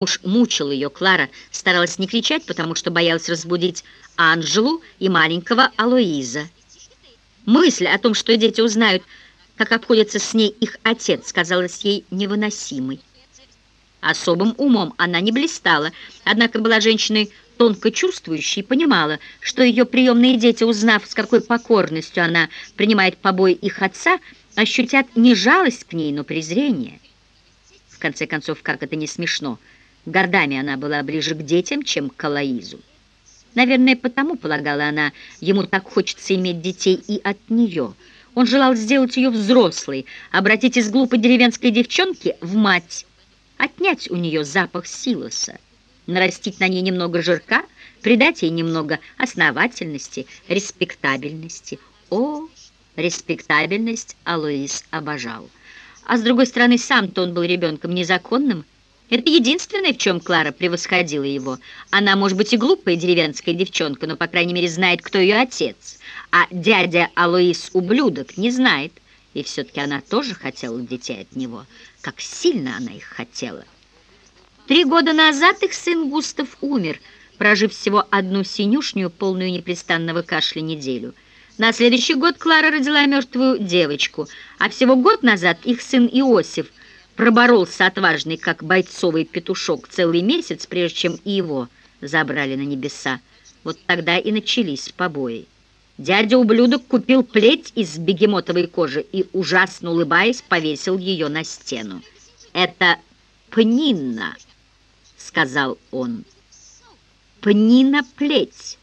Уж мучил ее Клара, старалась не кричать, потому что боялась разбудить Анжелу и маленького Алоиза. Мысль о том, что дети узнают, как обходится с ней их отец, казалась ей невыносимой. Особым умом она не блистала, однако была женщиной тонко чувствующей и понимала, что ее приемные дети, узнав, с какой покорностью она принимает побои их отца, ощутят не жалость к ней, но презрение. В конце концов, как это не смешно – Годами она была ближе к детям, чем к Алаизу. Наверное, потому, полагала она, ему так хочется иметь детей и от нее. Он желал сделать ее взрослой, обратить из глупой деревенской девчонки в мать, отнять у нее запах силоса, нарастить на ней немного жирка, придать ей немного основательности, респектабельности. О, респектабельность Алоис обожал. А с другой стороны, сам-то он был ребенком незаконным, это единственное, в чем Клара превосходила его. Она, может быть, и глупая деревенская девчонка, но, по крайней мере, знает, кто ее отец. А дядя Алоис ублюдок не знает. И все-таки она тоже хотела детей от него. Как сильно она их хотела. Три года назад их сын Густав умер, прожив всего одну синюшнюю, полную непрестанного кашля неделю. На следующий год Клара родила мертвую девочку, а всего год назад их сын Иосиф проборолся отважный, как бойцовый петушок, целый месяц, прежде чем и его забрали на небеса. Вот тогда и начались побои. Дядя-ублюдок купил плеть из бегемотовой кожи и, ужасно улыбаясь, повесил ее на стену. «Это Пнинна», — сказал он. «Пнина-плеть,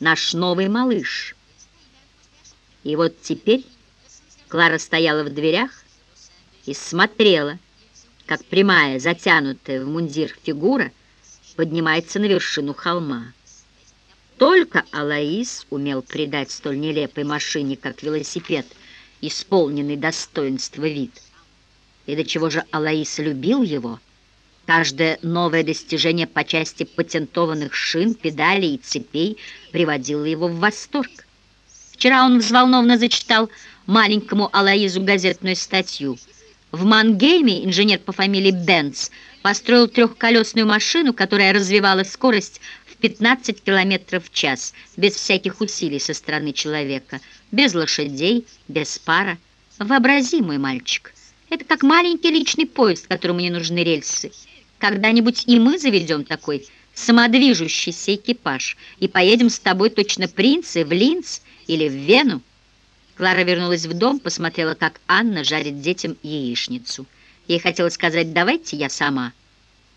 наш новый малыш». И вот теперь Клара стояла в дверях и смотрела, как прямая, затянутая в мундир фигура поднимается на вершину холма. Только Алаис умел придать столь нелепой машине, как велосипед, исполненный достоинства вид. И до чего же Алаис любил его? Каждое новое достижение по части патентованных шин, педалей и цепей приводило его в восторг. Вчера он взволнованно зачитал маленькому Алаизу газетную статью — в Мангейме инженер по фамилии Бенц построил трехколесную машину, которая развивала скорость в 15 км в час, без всяких усилий со стороны человека, без лошадей, без пара. Вообрази, мой мальчик, это как маленький личный поезд, которому не нужны рельсы. Когда-нибудь и мы заведем такой самодвижущийся экипаж и поедем с тобой точно принцы в Линц или в Вену. Клара вернулась в дом, посмотрела, как Анна жарит детям яичницу. Ей хотелось сказать «давайте я сама».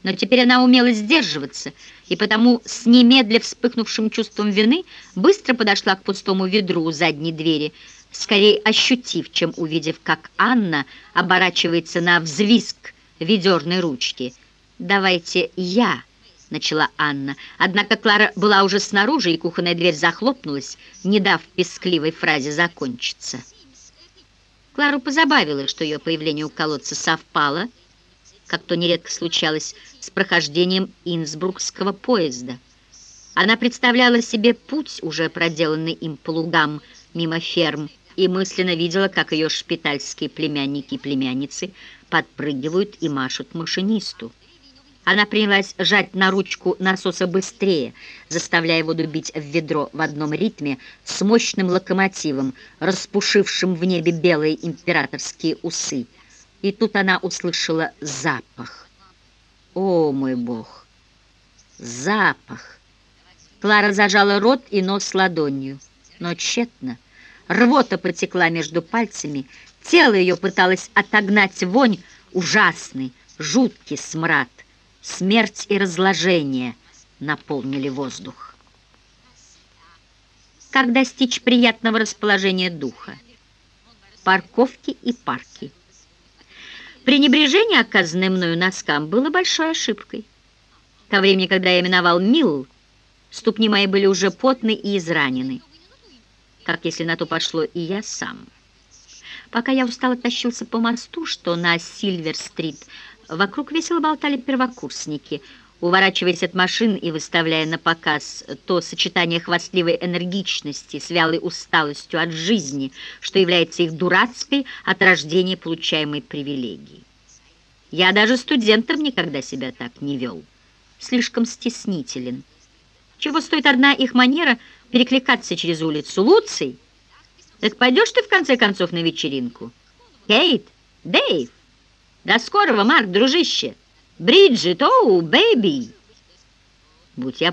Но теперь она умела сдерживаться, и потому с немедля вспыхнувшим чувством вины быстро подошла к пустому ведру у задней двери, скорее ощутив, чем увидев, как Анна оборачивается на взвизг ведерной ручки. «Давайте я», начала Анна. Однако Клара была уже снаружи, и кухонная дверь захлопнулась, не дав пескливой фразе закончиться. Клару позабавило, что ее появление у колодца совпало, как то нередко случалось, с прохождением инсбрукского поезда. Она представляла себе путь, уже проделанный им по лугам мимо ферм, и мысленно видела, как ее шпитальские племянники и племянницы подпрыгивают и машут машинисту. Она принялась жать на ручку насоса быстрее, заставляя воду бить в ведро в одном ритме с мощным локомотивом, распушившим в небе белые императорские усы. И тут она услышала запах. О, мой бог! Запах! Клара зажала рот и нос ладонью, но тщетно. Рвота потекла между пальцами, тело ее пыталось отогнать вонь, ужасный, жуткий смрад. Смерть и разложение наполнили воздух. Как достичь приятного расположения духа? Парковки и парки. Пренебрежение, оказанное мною носкам, было большой ошибкой. Ко времени, когда я именовал Милл, ступни мои были уже потны и изранены, как если на то пошло и я сам. Пока я устало тащился по мосту, что на Сильвер-стрит, Вокруг весело болтали первокурсники, уворачиваясь от машин и выставляя на показ то сочетание хвастливой энергичности с вялой усталостью от жизни, что является их дурацкой от рождения получаемой привилегией. Я даже студентом никогда себя так не вел. слишком стеснителен. Чего стоит одна их манера перекликаться через улицу? Люси, так пойдешь ты в конце концов на вечеринку? Кейт, Дэйв, до скорого, Марк, дружище. Бриджит, oh, baby. Будь я